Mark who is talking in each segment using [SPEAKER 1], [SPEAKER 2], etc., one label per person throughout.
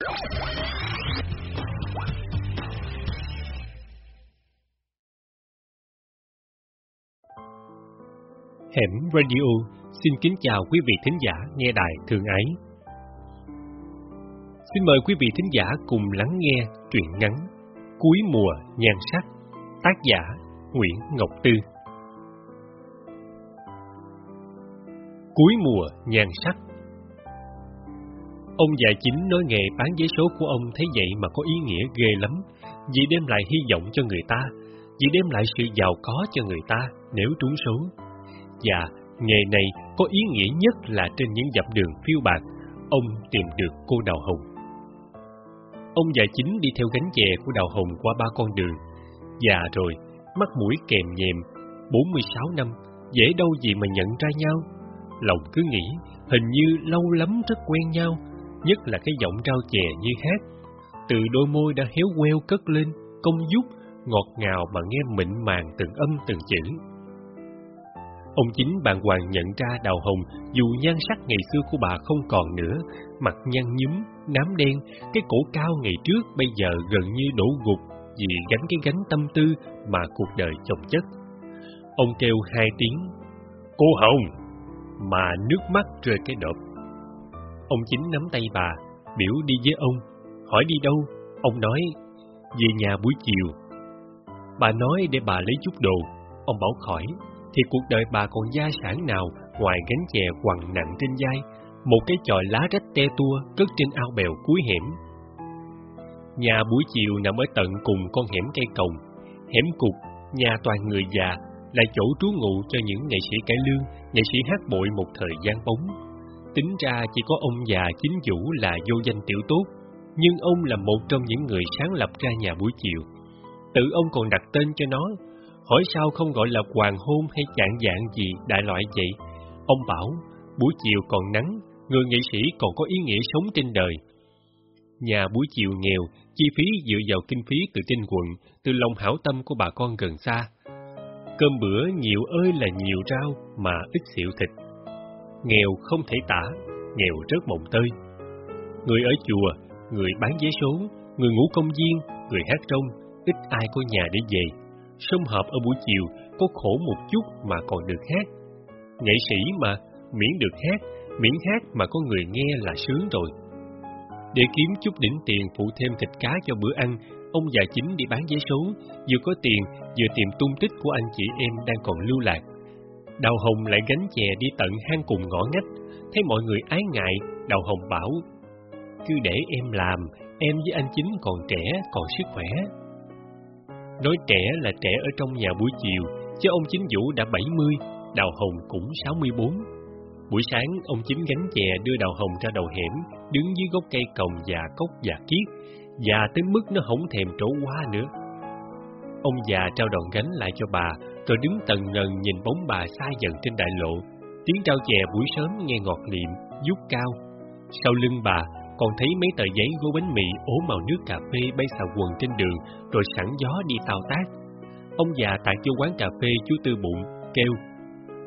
[SPEAKER 1] Hẻm Radio xin kính chào quý vị thính giả nghe đài thường ấy. Xin mời quý vị thính giả cùng lắng nghe truyện ngắn Cuối mùa nhan sắc, tác giả Nguyễn Ngọc Tư. Cuối mùa nhan sắc Ông già chính nói nghề bán giấy số của ông thấy vậy mà có ý nghĩa ghê lắm, vì đem lại hy vọng cho người ta, vì đem lại sự giàu có cho người ta nếu trúng số. Và nghề này có ý nghĩa nhất là trên những dặm đường phiêu bạc, ông tìm được cô Đào Hồng. Ông già chính đi theo gánh chè của Đào Hồng qua ba con đường. Già rồi, mắt mũi kèm nhèm, 46 năm, dễ đâu gì mà nhận ra nhau. Lòng cứ nghĩ, hình như lâu lắm rất quen nhau, nhất là cái giọng rau chè như hát. Từ đôi môi đã héo queo cất lên, công dút, ngọt ngào mà nghe mịn màng từng âm từng chữ. Ông chính bàn hoàng nhận ra đào hồng dù nhan sắc ngày xưa của bà không còn nữa, mặt nhăn nhúm, nám đen, cái cổ cao ngày trước bây giờ gần như đổ gục vì gánh cái gánh tâm tư mà cuộc đời chồng chất. Ông kêu hai tiếng, cô Hồng, mà nước mắt rơi cái đợp. Ông chính nắm tay bà, biểu đi với ông, hỏi đi đâu, ông nói, về nhà buổi chiều. Bà nói để bà lấy chút đồ, ông bảo khỏi, thì cuộc đời bà còn gia sản nào ngoài gánh chè quằn nặng trên vai, một cái chòi lá rách te tua cất trên ao bèo cuối hẻm. Nhà buổi chiều nằm ở tận cùng con hẻm cây cồng, hẻm cục, nhà toàn người già, là chỗ trú ngụ cho những nghệ sĩ cải lương, nghệ sĩ hát bội một thời gian bóng. Tính ra chỉ có ông già chính vũ là vô danh tiểu tốt, nhưng ông là một trong những người sáng lập ra nhà buổi chiều. Tự ông còn đặt tên cho nó, hỏi sao không gọi là hoàng hôn hay chạng dạng gì đại loại vậy. Ông bảo, buổi chiều còn nắng, người nghệ sĩ còn có ý nghĩa sống trên đời. Nhà buổi chiều nghèo, chi phí dựa vào kinh phí từ trên quận, từ lòng hảo tâm của bà con gần xa. Cơm bữa nhiều ơi là nhiều rau mà ít xịu thịt. Nghèo không thể tả, nghèo rất mộng tơi. Người ở chùa, người bán vé số, người ngủ công viên, người hát rong, ít ai có nhà để về. Sông hợp ở buổi chiều có khổ một chút mà còn được hát. Nghệ sĩ mà, miễn được hát, miễn hát mà có người nghe là sướng rồi. Để kiếm chút đỉnh tiền phụ thêm thịt cá cho bữa ăn, ông già chính đi bán giấy số, vừa có tiền, vừa tìm tung tích của anh chị em đang còn lưu lạc. Đào Hồng lại gánh chè đi tận hang cùng ngõ ngách, thấy mọi người ái ngại, Đào Hồng bảo, cứ để em làm, em với anh chính còn trẻ, còn sức khỏe. Nói trẻ là trẻ ở trong nhà buổi chiều, chứ ông chính Vũ đã 70, Đào Hồng cũng 64. Buổi sáng, ông chính gánh chè đưa Đào Hồng ra đầu hẻm, đứng dưới gốc cây cồng già cốc già kiết, già tới mức nó không thèm trổ quá nữa. Ông già trao đòn gánh lại cho bà, tôi đứng tần ngần nhìn bóng bà xa dần trên đại lộ. Tiếng trao chè buổi sớm nghe ngọt liệm, vút cao. Sau lưng bà, còn thấy mấy tờ giấy gói bánh mì ố màu nước cà phê bay xào quần trên đường, rồi sẵn gió đi tào tác. Ông già tại chỗ quán cà phê chú Tư Bụng, kêu,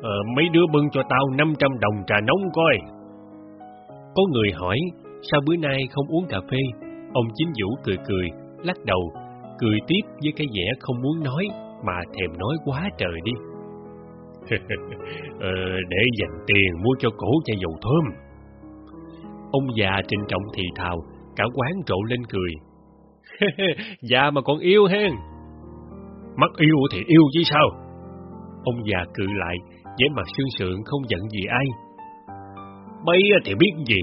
[SPEAKER 1] ờ, mấy đứa bưng cho tao 500 đồng trà nóng coi. Có người hỏi, sao bữa nay không uống cà phê? Ông Chính Vũ cười cười, lắc đầu, cười tiếp với cái vẻ không muốn nói, mà thèm nói quá trời đi. ờ, để dành tiền mua cho cổ chai dầu thơm. Ông già trịnh trọng thì thào, cả quán trộn lên cười. già mà còn yêu hen. Mắt yêu thì yêu chứ sao? Ông già cự lại, với mặt sương sượng không giận gì ai. Bây thì biết gì,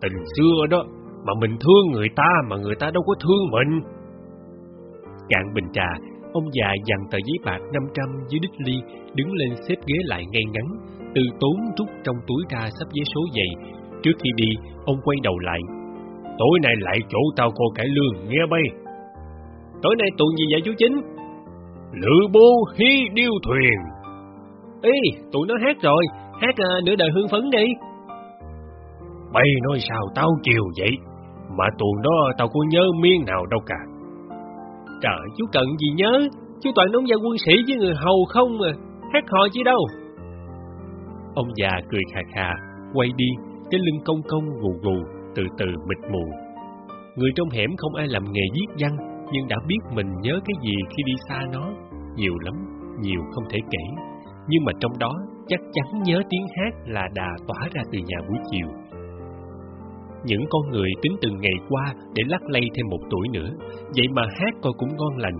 [SPEAKER 1] tình xưa đó, mà mình thương người ta mà người ta đâu có thương mình. Cạn bình trà, ông già dằn tờ giấy bạc 500 dưới đích ly, đứng lên xếp ghế lại ngay ngắn, từ tốn rút trong túi ra sắp giấy số dày. Trước khi đi, ông quay đầu lại. Tối nay lại chỗ tao cô cải lương, nghe bay. Tối nay tụi gì vậy chú Chính? Lữ bô hy điêu thuyền. Ê, tụi nó hát rồi, hát à, nửa đời hương phấn đi. Bay nói sao tao chiều vậy, mà tụi nó tao có nhớ miên nào đâu cả. Trời, chú cần gì nhớ, chú toàn nông gia quân sĩ với người hầu không à, hát hò chi đâu. Ông già cười khà khà, quay đi, cái lưng cong cong gù gù, từ từ mịt mù. Người trong hẻm không ai làm nghề viết văn, nhưng đã biết mình nhớ cái gì khi đi xa nó. Nhiều lắm, nhiều không thể kể. Nhưng mà trong đó chắc chắn nhớ tiếng hát là đà tỏa ra từ nhà buổi chiều. Những con người tính từng ngày qua để lắc lay thêm một tuổi nữa, vậy mà hát coi cũng ngon lành.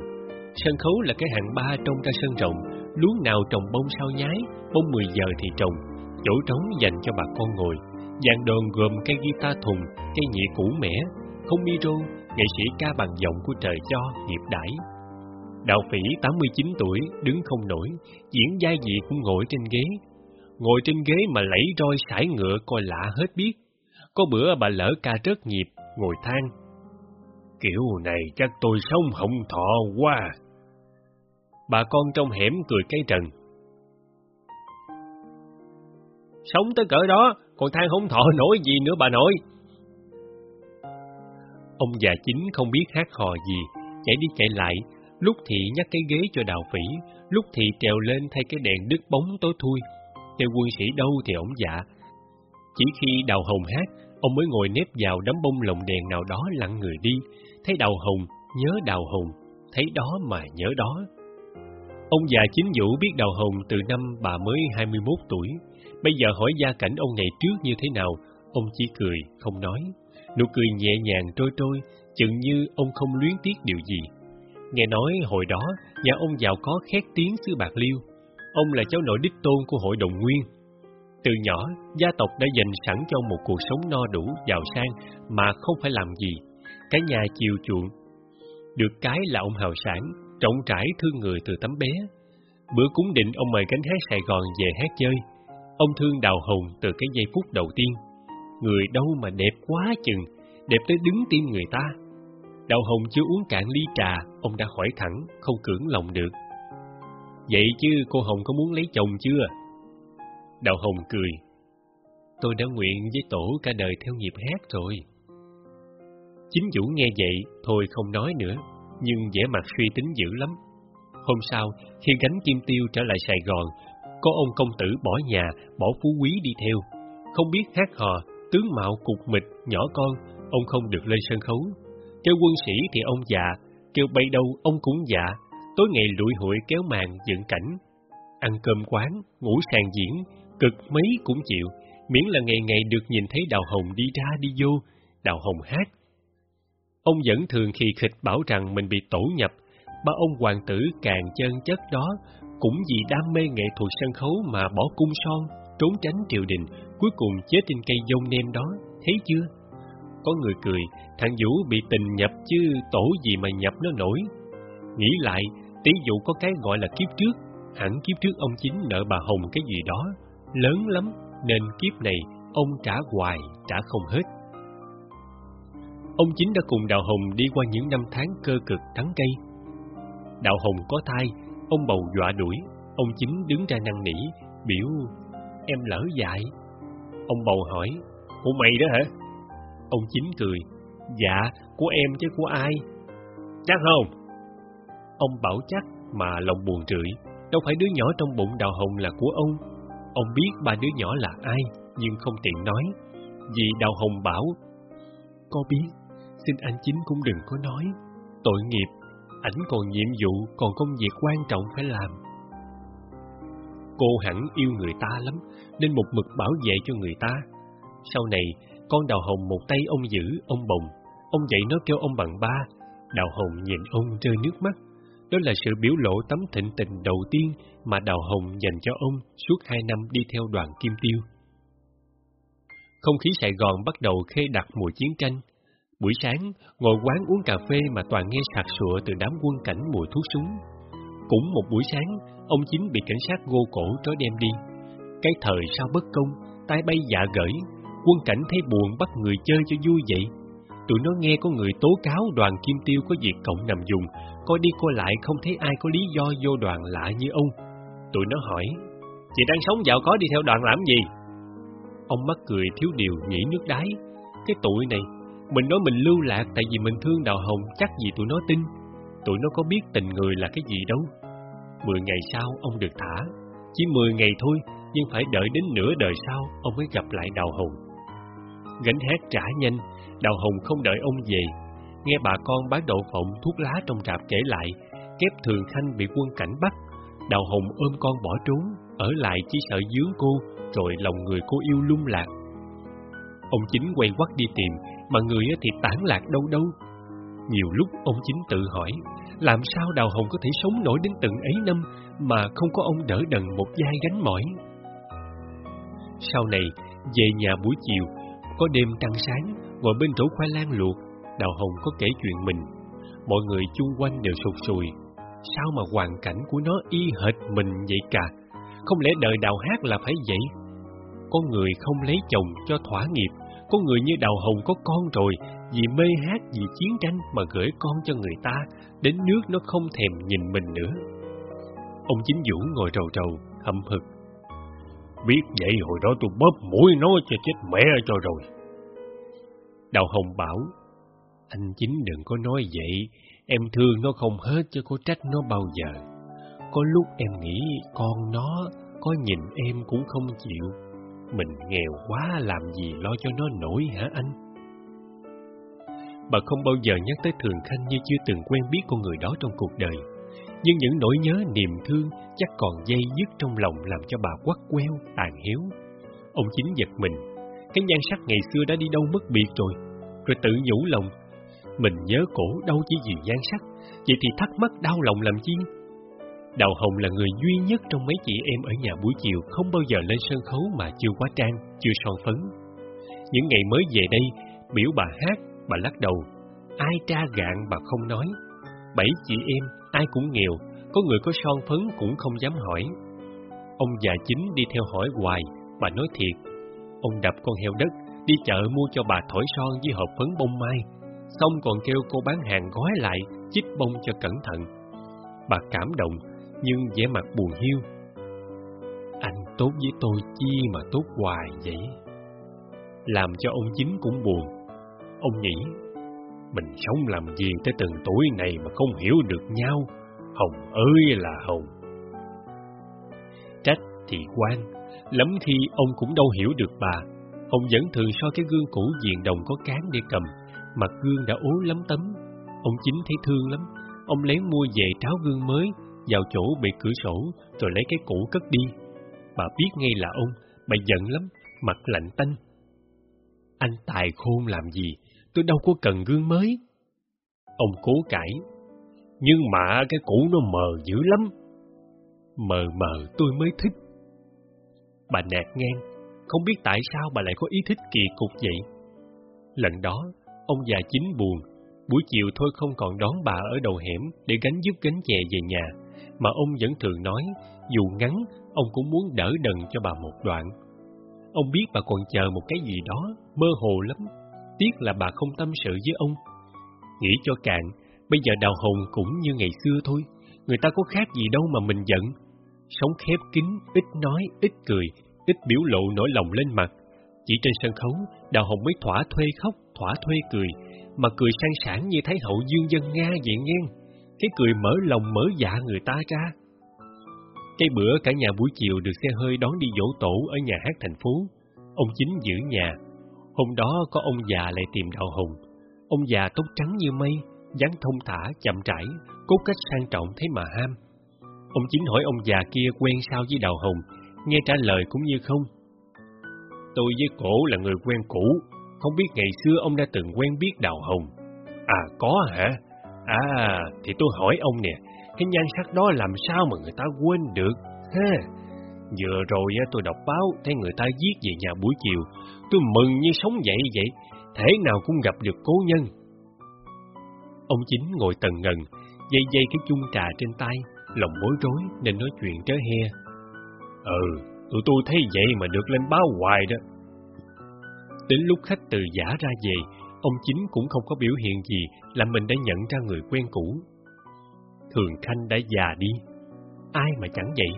[SPEAKER 1] Sân khấu là cái hạng ba trong ra sân rộng, lúa nào trồng bông sao nhái, bông 10 giờ thì trồng, chỗ trống dành cho bà con ngồi. Dàn đòn gồm cây guitar thùng, cây nhị cũ mẻ, không micro, nghệ sĩ ca bằng giọng của trời cho, nghiệp đãi. Đạo phỉ 89 tuổi, đứng không nổi, diễn giai dị cũng ngồi trên ghế. Ngồi trên ghế mà lẫy roi sải ngựa coi lạ hết biết. Có bữa bà lỡ ca rớt nhịp, ngồi than. Kiểu này chắc tôi sống hồng thọ quá. Bà con trong hẻm cười cái trần. Sống tới cỡ đó, còn than không thọ nổi gì nữa bà nội. Ông già chính không biết hát hò gì, chạy đi chạy lại, lúc thì nhắc cái ghế cho đào phỉ, lúc thì trèo lên thay cái đèn đứt bóng tối thui. Theo quân sĩ đâu thì ổng dạ. Chỉ khi đào hồng hát, ông mới ngồi nếp vào đám bông lồng đèn nào đó lặng người đi, thấy đào hồng, nhớ đào hồng, thấy đó mà nhớ đó. Ông già chính vũ biết đào hồng từ năm bà mới 21 tuổi, bây giờ hỏi gia cảnh ông ngày trước như thế nào, ông chỉ cười, không nói. Nụ cười nhẹ nhàng trôi trôi, chừng như ông không luyến tiếc điều gì. Nghe nói hồi đó, nhà ông giàu có khét tiếng xứ Bạc Liêu. Ông là cháu nội đích tôn của hội đồng nguyên. Từ nhỏ, gia tộc đã dành sẵn cho một cuộc sống no đủ, giàu sang mà không phải làm gì. Cả nhà chiều chuộng. Được cái là ông hào sản, trọng trải thương người từ tấm bé. Bữa cúng định ông mời cánh hát Sài Gòn về hát chơi. Ông thương đào hồng từ cái giây phút đầu tiên. Người đâu mà đẹp quá chừng, đẹp tới đứng tim người ta. Đào Hồng chưa uống cạn ly trà, ông đã hỏi thẳng, không cưỡng lòng được. Vậy chứ cô Hồng có muốn lấy chồng chưa? Đào Hồng cười. Tôi đã nguyện với tổ cả đời theo nghiệp hát rồi. Chính Vũ nghe vậy, thôi không nói nữa, nhưng vẻ mặt suy tính dữ lắm. Hôm sau, khi gánh kim tiêu trở lại Sài Gòn, có ông công tử bỏ nhà, bỏ phú quý đi theo. Không biết hát hò, tướng mạo cục mịch, nhỏ con, ông không được lên sân khấu. Kêu quân sĩ thì ông dạ, kêu bay đâu ông cũng dạ, tối ngày lụi hụi kéo màn dựng cảnh. Ăn cơm quán, ngủ sàn diễn, cực mấy cũng chịu, miễn là ngày ngày được nhìn thấy Đào Hồng đi ra đi vô, Đào Hồng hát. Ông vẫn thường khi khịch bảo rằng mình bị tổ nhập, ba ông hoàng tử càng chân chất đó, cũng vì đam mê nghệ thuật sân khấu mà bỏ cung son, trốn tránh triều đình, cuối cùng chết trên cây dông nem đó, thấy chưa? Có người cười, thằng Vũ bị tình nhập chứ tổ gì mà nhập nó nổi. Nghĩ lại, tí dụ có cái gọi là kiếp trước, hẳn kiếp trước ông chính nợ bà Hồng cái gì đó, lớn lắm, nên kiếp này ông trả hoài, trả không hết. Ông chính đã cùng Đào Hồng đi qua những năm tháng cơ cực thắng cây. Đào Hồng có thai, ông bầu dọa đuổi, ông chính đứng ra năn nỉ, biểu em lỡ dại. Ông bầu hỏi, của mày đó hả? Ông chính cười, dạ, của em chứ của ai? Chắc không? Ông bảo chắc mà lòng buồn rượi, đâu phải đứa nhỏ trong bụng Đào Hồng là của ông. Ông biết ba đứa nhỏ là ai, nhưng không tiện nói, vì Đào Hồng bảo, Có biết, xin anh chính cũng đừng có nói, tội nghiệp, ảnh còn nhiệm vụ, còn công việc quan trọng phải làm. Cô hẳn yêu người ta lắm, nên một mực bảo vệ cho người ta. Sau này, con đào hồng một tay ông giữ, ông bồng, ông dạy nó kêu ông bằng ba. Đào hồng nhìn ông rơi nước mắt. Đó là sự biểu lộ tấm thịnh tình đầu tiên mà Đào Hồng dành cho ông suốt hai năm đi theo đoàn Kim Tiêu. Không khí Sài Gòn bắt đầu khê đặc mùi chiến tranh. Buổi sáng, ngồi quán uống cà phê mà toàn nghe sạc sụa từ đám quân cảnh mùi thuốc súng. Cũng một buổi sáng, ông chính bị cảnh sát gô cổ trói đem đi. Cái thời sao bất công, tay bay dạ gởi, quân cảnh thấy buồn bắt người chơi cho vui vậy. Tụi nó nghe có người tố cáo đoàn Kim Tiêu có việc cộng nằm dùng, coi đi coi lại không thấy ai có lý do vô đoàn lạ như ông. Tụi nó hỏi, chị đang sống giàu có đi theo đoàn làm gì? Ông mắc cười thiếu điều nhỉ nước đáy. Cái tụi này, mình nói mình lưu lạc tại vì mình thương Đào Hồng chắc gì tụi nó tin. Tụi nó có biết tình người là cái gì đâu. Mười ngày sau ông được thả. Chỉ mười ngày thôi, nhưng phải đợi đến nửa đời sau ông mới gặp lại Đào Hồng. Gánh hát trả nhanh, Đào Hồng không đợi ông về, nghe bà con bán đậu phộng thuốc lá trong trạp kể lại, kép thường khanh bị quân cảnh bắt, Đào Hồng ôm con bỏ trốn, ở lại chỉ sợ dướng cô, rồi lòng người cô yêu lung lạc. Ông chính quay quắt đi tìm, mà người thì tản lạc đâu đâu. Nhiều lúc ông chính tự hỏi, làm sao Đào Hồng có thể sống nổi đến từng ấy năm mà không có ông đỡ đần một vai gánh mỏi. Sau này, về nhà buổi chiều, có đêm trăng sáng, ngồi bên chỗ khoai lang luộc, Đào Hồng có kể chuyện mình. Mọi người chung quanh đều sụt sùi. Sao mà hoàn cảnh của nó y hệt mình vậy cả? Không lẽ đời đào hát là phải vậy? Có người không lấy chồng cho thỏa nghiệp, có người như Đào Hồng có con rồi, vì mê hát, vì chiến tranh mà gửi con cho người ta, đến nước nó không thèm nhìn mình nữa. Ông chính Vũ ngồi rầu rầu, hậm hực. Biết vậy hồi đó tôi bóp mũi nó cho chết mẹ cho rồi. Đào Hồng bảo, anh chính đừng có nói vậy, em thương nó không hết chứ có trách nó bao giờ. Có lúc em nghĩ con nó có nhìn em cũng không chịu. Mình nghèo quá làm gì lo cho nó nổi hả anh? Bà không bao giờ nhắc tới Thường Khanh như chưa từng quen biết con người đó trong cuộc đời. Nhưng những nỗi nhớ niềm thương chắc còn dây dứt trong lòng làm cho bà quắt queo, tàn hiếu. Ông chính giật mình, cái nhan sắc ngày xưa đã đi đâu mất biệt rồi, rồi tự nhủ lòng. Mình nhớ cổ đâu chỉ vì gian sắc, vậy thì thắc mắc đau lòng làm chi? Đào Hồng là người duy nhất trong mấy chị em ở nhà buổi chiều không bao giờ lên sân khấu mà chưa quá trang, chưa son phấn. Những ngày mới về đây, biểu bà hát, bà lắc đầu. Ai tra gạn bà không nói. Bảy chị em, ai cũng nghèo, có người có son phấn cũng không dám hỏi. Ông già chính đi theo hỏi hoài, bà nói thiệt. Ông đập con heo đất, đi chợ mua cho bà thổi son với hộp phấn bông mai, xong còn kêu cô bán hàng gói lại, chích bông cho cẩn thận. Bà cảm động, nhưng vẻ mặt buồn hiu. Anh tốt với tôi chi mà tốt hoài vậy? Làm cho ông chính cũng buồn. Ông nghĩ, mình sống làm gì tới từng tuổi này mà không hiểu được nhau? Hồng ơi là Hồng! Trách thì quan, lắm khi ông cũng đâu hiểu được bà. Ông vẫn thường so cái gương cũ diện đồng có cán để cầm, mặt gương đã ố lắm tấm. Ông chính thấy thương lắm, ông lén mua về tráo gương mới, vào chỗ bị cửa sổ rồi lấy cái cũ cất đi. Bà biết ngay là ông, bà giận lắm, mặt lạnh tanh. Anh tài khôn làm gì, tôi đâu có cần gương mới. Ông cố cãi, nhưng mà cái cũ nó mờ dữ lắm. Mờ mờ tôi mới thích. Bà nạt ngang, không biết tại sao bà lại có ý thích kỳ cục vậy. Lần đó, ông già chính buồn, buổi chiều thôi không còn đón bà ở đầu hẻm để gánh giúp gánh chè về nhà, mà ông vẫn thường nói, dù ngắn, ông cũng muốn đỡ đần cho bà một đoạn. Ông biết bà còn chờ một cái gì đó, mơ hồ lắm, tiếc là bà không tâm sự với ông. Nghĩ cho cạn, bây giờ Đào Hồng cũng như ngày xưa thôi, người ta có khác gì đâu mà mình giận. Sống khép kín, ít nói, ít cười, ít biểu lộ nỗi lòng lên mặt. Chỉ trên sân khấu, Đào Hồng mới thỏa thuê khóc, thỏa thuê cười, mà cười sang sản như thấy hậu dương dân Nga vậy nghe cái cười mở lòng mở dạ người ta ra. Cái bữa cả nhà buổi chiều được xe hơi đón đi dỗ tổ ở nhà hát thành phố, ông chính giữ nhà. Hôm đó có ông già lại tìm đạo hồng. Ông già tóc trắng như mây, dáng thông thả, chậm rãi, cốt cách sang trọng thế mà ham. Ông chính hỏi ông già kia quen sao với đào hồng, nghe trả lời cũng như không. Tôi với cổ là người quen cũ, không biết ngày xưa ông đã từng quen biết đào hồng. À có hả? À, thì tôi hỏi ông nè, cái nhan sắc đó làm sao mà người ta quên được? Ha, vừa rồi tôi đọc báo thấy người ta viết về nhà buổi chiều, tôi mừng như sống dậy vậy, thế nào cũng gặp được cố nhân. Ông chính ngồi tần ngần, dây dây cái chung trà trên tay, lòng bối rối nên nói chuyện trớ he. Ừ, tụi tôi thấy vậy mà được lên báo hoài đó. Đến lúc khách từ giả ra về, ông chính cũng không có biểu hiện gì là mình đã nhận ra người quen cũ. Thường Khanh đã già đi, ai mà chẳng vậy,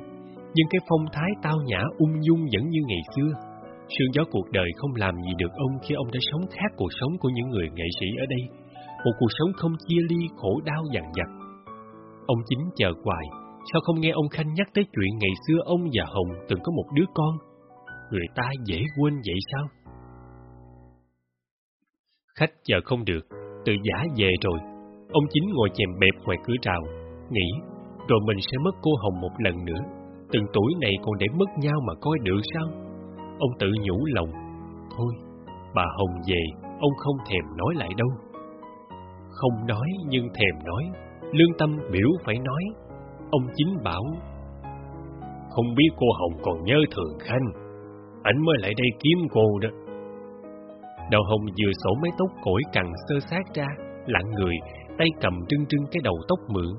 [SPEAKER 1] nhưng cái phong thái tao nhã ung dung vẫn như ngày xưa. Sương gió cuộc đời không làm gì được ông khi ông đã sống khác cuộc sống của những người nghệ sĩ ở đây, một cuộc sống không chia ly khổ đau dằn vặt. Ông chính chờ hoài, sao không nghe ông Khanh nhắc tới chuyện ngày xưa ông và Hồng từng có một đứa con? Người ta dễ quên vậy sao? Khách chờ không được, tự giả về rồi. Ông chính ngồi chèm bẹp ngoài cửa rào, nghĩ rồi mình sẽ mất cô Hồng một lần nữa. Từng tuổi này còn để mất nhau mà coi được sao? Ông tự nhủ lòng, thôi, bà Hồng về, ông không thèm nói lại đâu. Không nói nhưng thèm nói, lương tâm biểu phải nói. Ông chính bảo, không biết cô Hồng còn nhớ Thường Khanh, ảnh mới lại đây kiếm cô đó. Đào Hồng vừa sổ mấy tóc cổi cằn sơ sát ra, lặng người, tay cầm trưng trưng cái đầu tóc mượn.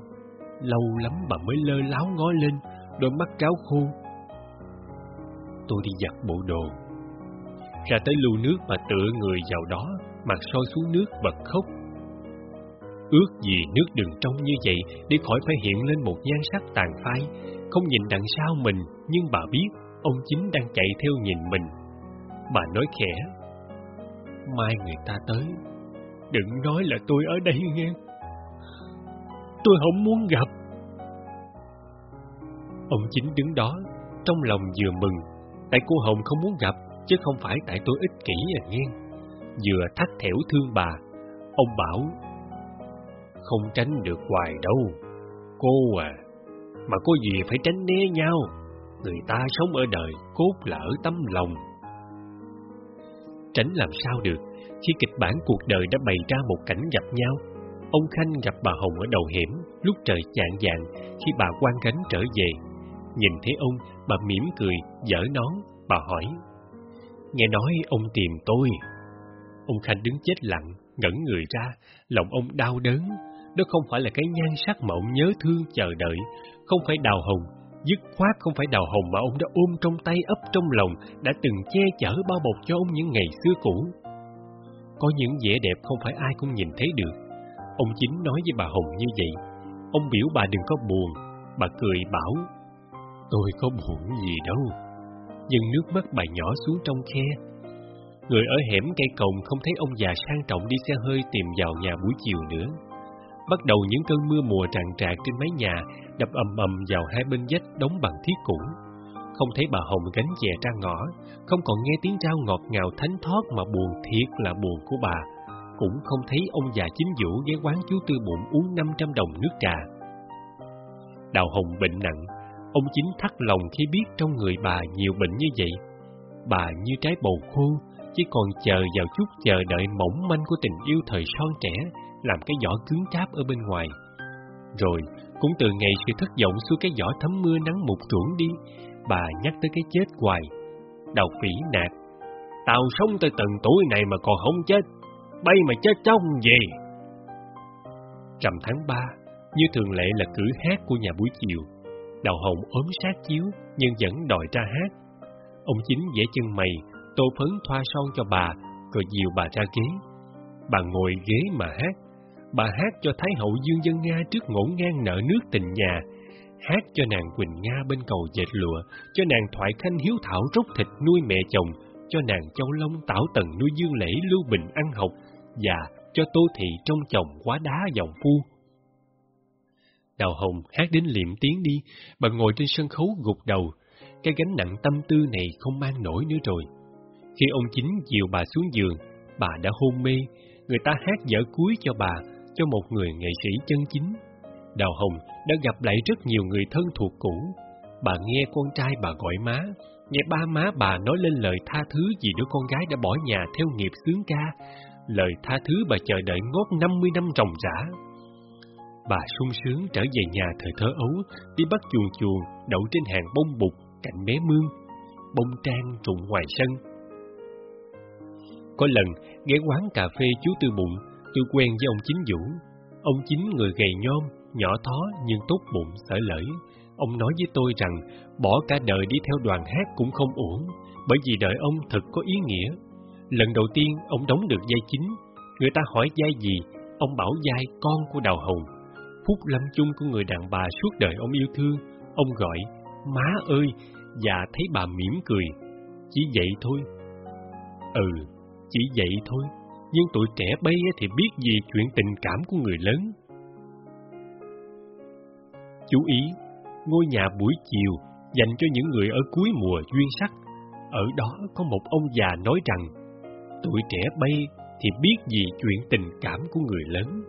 [SPEAKER 1] Lâu lắm bà mới lơ láo ngó lên, đôi mắt cáo khô. Tôi đi giặt bộ đồ. Ra tới lưu nước mà tựa người vào đó, mặt soi xuống nước bật khóc. Ước gì nước đừng trong như vậy để khỏi phải hiện lên một nhan sắc tàn phai, không nhìn đằng sau mình, nhưng bà biết ông chính đang chạy theo nhìn mình. Bà nói khẽ, mai người ta tới, đừng nói là tôi ở đây nghe. Tôi không muốn gặp. Ông chính đứng đó, trong lòng vừa mừng, tại cô Hồng không muốn gặp, chứ không phải tại tôi ích kỷ à nghe. Vừa thắt thẻo thương bà, ông bảo, không tránh được hoài đâu. Cô à, mà có gì phải tránh né nhau. Người ta sống ở đời, cốt là ở tấm lòng. Tránh làm sao được, khi kịch bản cuộc đời đã bày ra một cảnh gặp nhau. Ông Khanh gặp bà Hồng ở đầu hẻm, lúc trời chạng dạng, khi bà quan gánh trở về. Nhìn thấy ông, bà mỉm cười, dở nón, bà hỏi. Nghe nói ông tìm tôi. Ông Khanh đứng chết lặng, ngẩn người ra, lòng ông đau đớn. Đó không phải là cái nhan sắc mà ông nhớ thương chờ đợi, không phải đào hồng, dứt khoát không phải đào hồng mà ông đã ôm trong tay ấp trong lòng, đã từng che chở bao bọc cho ông những ngày xưa cũ. Có những vẻ đẹp không phải ai cũng nhìn thấy được. Ông chính nói với bà Hồng như vậy. Ông biểu bà đừng có buồn. Bà cười bảo, tôi có buồn gì đâu. Nhưng nước mắt bà nhỏ xuống trong khe. Người ở hẻm cây cồng không thấy ông già sang trọng đi xe hơi tìm vào nhà buổi chiều nữa. Bắt đầu những cơn mưa mùa tràn trạc trên mái nhà đập ầm ầm vào hai bên vách đóng bằng thiết cũ. Không thấy bà Hồng gánh chè ra ngõ, không còn nghe tiếng trao ngọt ngào thánh thót mà buồn thiệt là buồn của bà. Cũng không thấy ông già chính vũ ghé quán chú tư bụng uống 500 đồng nước trà. Đào Hồng bệnh nặng, ông chính thắt lòng khi biết trong người bà nhiều bệnh như vậy. Bà như trái bầu khô, chỉ còn chờ vào chút chờ đợi mỏng manh của tình yêu thời son trẻ, làm cái vỏ cứng cáp ở bên ngoài. Rồi, cũng từ ngày sự thất vọng xuống cái vỏ thấm mưa nắng một ruộng đi, bà nhắc tới cái chết hoài. Đầu phỉ nạt, tao sống tới từng tuổi này mà còn không chết, bay mà chết trong gì? Trầm tháng ba, như thường lệ là cử hát của nhà buổi chiều. Đào hồng ốm sát chiếu, nhưng vẫn đòi ra hát. Ông chính vẽ chân mày, tô phấn thoa son cho bà, rồi dìu bà ra ghế. Bà ngồi ghế mà hát, bà hát cho Thái hậu Dương Dân Nga trước ngổn ngang nợ nước tình nhà, hát cho nàng Quỳnh Nga bên cầu dệt lụa, cho nàng Thoại Khanh hiếu thảo rút thịt nuôi mẹ chồng, cho nàng Châu Long tảo tần nuôi Dương Lễ lưu bình ăn học, và cho Tô Thị trong chồng quá đá dòng phu. Đào Hồng hát đến liệm tiếng đi, bà ngồi trên sân khấu gục đầu, cái gánh nặng tâm tư này không mang nổi nữa rồi. Khi ông chính dìu bà xuống giường, bà đã hôn mê, người ta hát dở cuối cho bà, cho một người nghệ sĩ chân chính. Đào Hồng đã gặp lại rất nhiều người thân thuộc cũ. Bà nghe con trai bà gọi má, nghe ba má bà nói lên lời tha thứ vì đứa con gái đã bỏ nhà theo nghiệp sướng ca. Lời tha thứ bà chờ đợi ngót 50 năm ròng rã. Bà sung sướng trở về nhà thời thơ ấu, đi bắt chuồn chuồn, đậu trên hàng bông bụt cạnh mé mương. Bông trang trụng ngoài sân. Có lần, ghé quán cà phê chú Tư Bụng, tôi quen với ông Chính Vũ. Ông Chính người gầy nhom, nhỏ thó nhưng tốt bụng, sở lợi Ông nói với tôi rằng bỏ cả đời đi theo đoàn hát cũng không uổng, bởi vì đời ông thật có ý nghĩa. Lần đầu tiên ông đóng được vai chính, người ta hỏi vai gì, ông bảo vai con của Đào Hồng. Phúc lâm chung của người đàn bà suốt đời ông yêu thương, ông gọi má ơi và thấy bà mỉm cười. Chỉ vậy thôi. Ừ, chỉ vậy thôi, nhưng tuổi trẻ bây thì biết gì chuyện tình cảm của người lớn. Chú ý, ngôi nhà buổi chiều dành cho những người ở cuối mùa duyên sắc. Ở đó có một ông già nói rằng, tuổi trẻ bay thì biết gì chuyện tình cảm của người lớn.